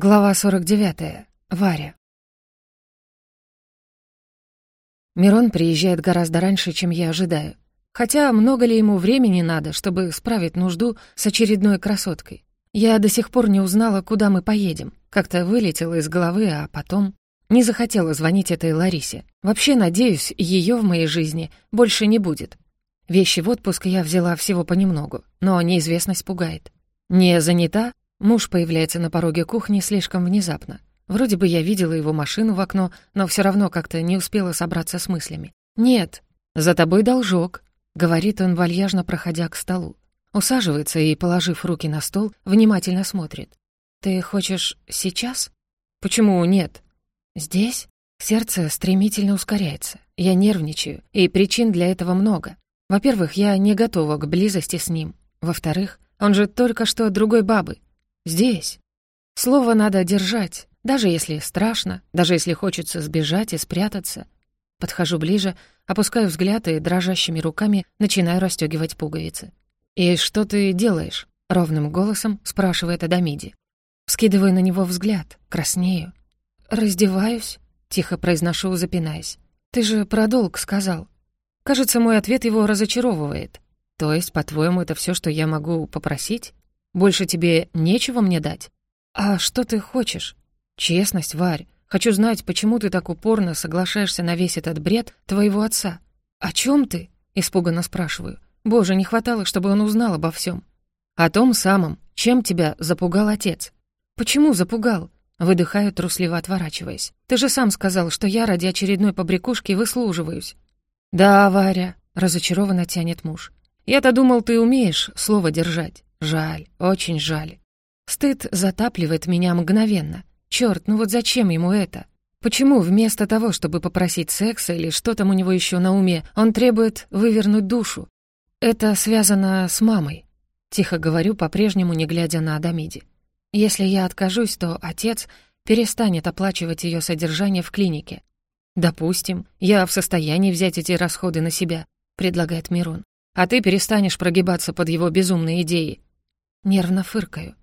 Глава 49. Варя. Мирон приезжает гораздо раньше, чем я ожидаю. Хотя много ли ему времени надо, чтобы справить нужду с очередной красоткой? Я до сих пор не узнала, куда мы поедем. Как-то вылетело из головы, а потом... Не захотела звонить этой Ларисе. Вообще, надеюсь, ее в моей жизни больше не будет. Вещи в отпуск я взяла всего понемногу, но неизвестность пугает. Не занята? Муж появляется на пороге кухни слишком внезапно. Вроде бы я видела его машину в окно, но все равно как-то не успела собраться с мыслями. «Нет, за тобой должок», — говорит он, вальяжно проходя к столу. Усаживается и, положив руки на стол, внимательно смотрит. «Ты хочешь сейчас?» «Почему нет?» «Здесь?» Сердце стремительно ускоряется. Я нервничаю, и причин для этого много. Во-первых, я не готова к близости с ним. Во-вторых, он же только что другой бабы. Здесь. Слово надо держать, даже если страшно, даже если хочется сбежать и спрятаться. Подхожу ближе, опускаю взгляд и дрожащими руками начинаю расстёгивать пуговицы. «И что ты делаешь?» — ровным голосом спрашивает Адамиди. Скидываю на него взгляд, краснею. «Раздеваюсь», — тихо произношу, запинаясь. «Ты же про долг сказал». Кажется, мой ответ его разочаровывает. То есть, по-твоему, это все, что я могу попросить? Больше тебе нечего мне дать? А что ты хочешь? Честность, Варь. Хочу знать, почему ты так упорно соглашаешься на весь этот бред твоего отца. О чем ты? Испуганно спрашиваю. Боже, не хватало, чтобы он узнал обо всем. О том самом, чем тебя запугал отец. Почему запугал? Выдыхаю, трусливо отворачиваясь. Ты же сам сказал, что я ради очередной побрякушки выслуживаюсь. Да, Варя, разочарованно тянет муж. Я-то думал, ты умеешь слово держать. Жаль, очень жаль. Стыд затапливает меня мгновенно. Чёрт, ну вот зачем ему это? Почему вместо того, чтобы попросить секса или что там у него еще на уме, он требует вывернуть душу? Это связано с мамой. Тихо говорю, по-прежнему не глядя на Адамиди. Если я откажусь, то отец перестанет оплачивать ее содержание в клинике. «Допустим, я в состоянии взять эти расходы на себя», — предлагает Мирон. «А ты перестанешь прогибаться под его безумные идеи. Нервно фыркаю.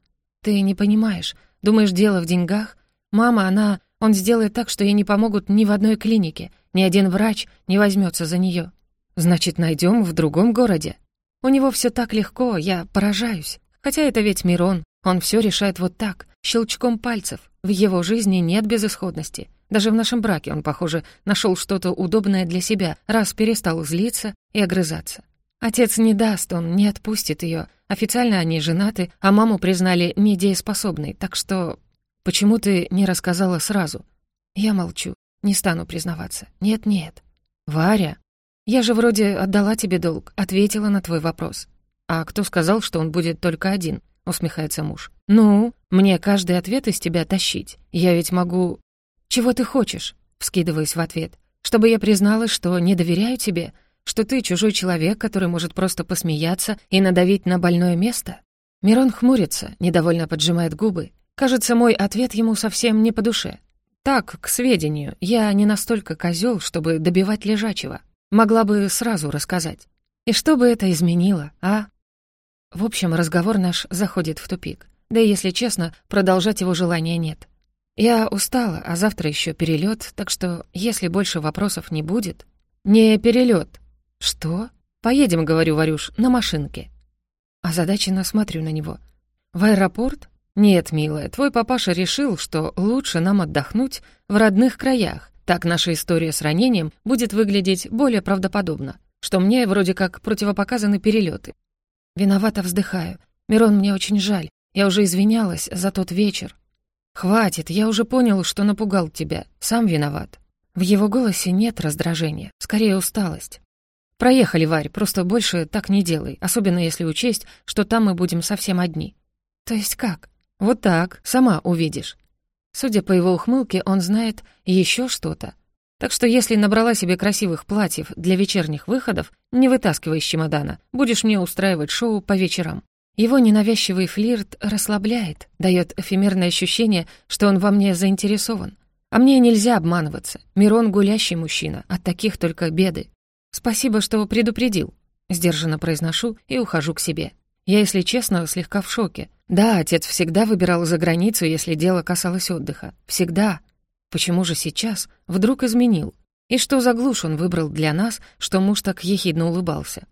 «Ты не понимаешь. Думаешь, дело в деньгах? Мама, она... Он сделает так, что ей не помогут ни в одной клинике. Ни один врач не возьмется за нее. Значит, найдем в другом городе. У него все так легко, я поражаюсь. Хотя это ведь Мирон. Он все решает вот так, щелчком пальцев. В его жизни нет безысходности. Даже в нашем браке он, похоже, нашел что-то удобное для себя, раз перестал злиться и огрызаться. Отец не даст, он не отпустит ее. Официально они женаты, а маму признали недееспособной, так что... Почему ты не рассказала сразу? Я молчу, не стану признаваться. Нет-нет. Варя, я же вроде отдала тебе долг, ответила на твой вопрос. А кто сказал, что он будет только один? Усмехается муж. Ну, мне каждый ответ из тебя тащить. Я ведь могу... Чего ты хочешь? Вскидываюсь в ответ. Чтобы я призналась, что не доверяю тебе, что ты чужой человек, который может просто посмеяться и надавить на больное место? Мирон хмурится, недовольно поджимает губы. Кажется, мой ответ ему совсем не по душе. Так, к сведению, я не настолько козел, чтобы добивать лежачего. Могла бы сразу рассказать. И что бы это изменило, а? В общем, разговор наш заходит в тупик. Да и, если честно, продолжать его желания нет. Я устала, а завтра еще перелет, так что, если больше вопросов не будет... Не перелет, «Что?» «Поедем, — говорю, Варюш, — на машинке». Озадаченно смотрю на него. «В аэропорт?» «Нет, милая, твой папаша решил, что лучше нам отдохнуть в родных краях. Так наша история с ранением будет выглядеть более правдоподобно, что мне вроде как противопоказаны перелеты. Виновато вздыхаю. Мирон, мне очень жаль. Я уже извинялась за тот вечер. Хватит, я уже понял, что напугал тебя. Сам виноват. В его голосе нет раздражения, скорее усталость. «Проехали, Варь, просто больше так не делай, особенно если учесть, что там мы будем совсем одни». «То есть как?» «Вот так, сама увидишь». Судя по его ухмылке, он знает еще что-то. Так что если набрала себе красивых платьев для вечерних выходов, не вытаскивай из чемодана, будешь мне устраивать шоу по вечерам. Его ненавязчивый флирт расслабляет, дает эфемерное ощущение, что он во мне заинтересован. А мне нельзя обманываться. Мирон — гулящий мужчина, от таких только беды. «Спасибо, что предупредил», — сдержанно произношу и ухожу к себе. Я, если честно, слегка в шоке. Да, отец всегда выбирал за границу, если дело касалось отдыха. Всегда. Почему же сейчас вдруг изменил? И что за глушь он выбрал для нас, что муж так ехидно улыбался?